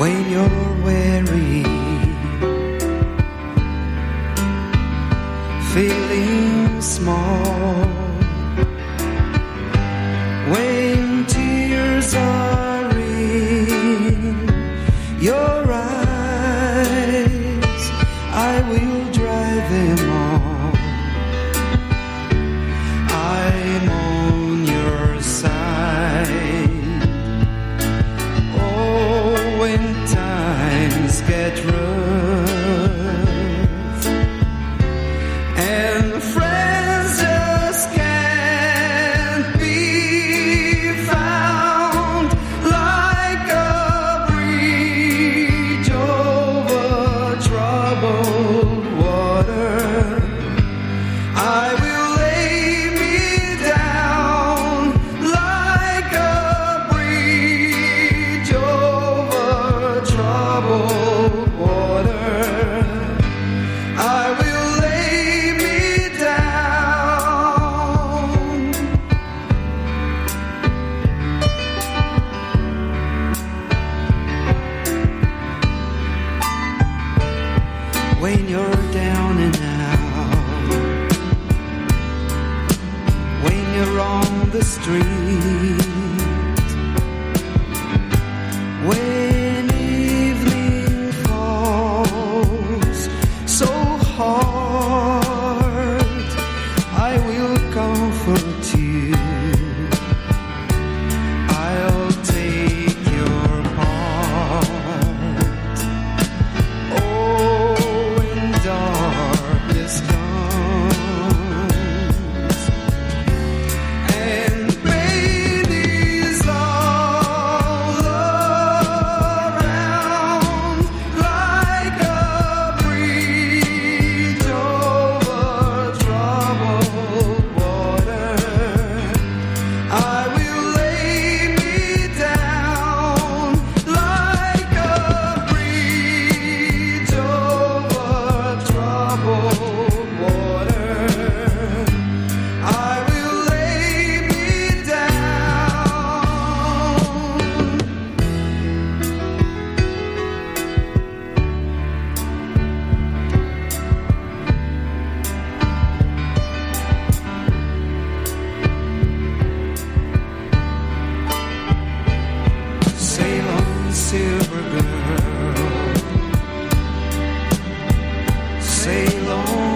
when you're weary, feeling small. when you're down and out, when you're on the street. this gone. sail on.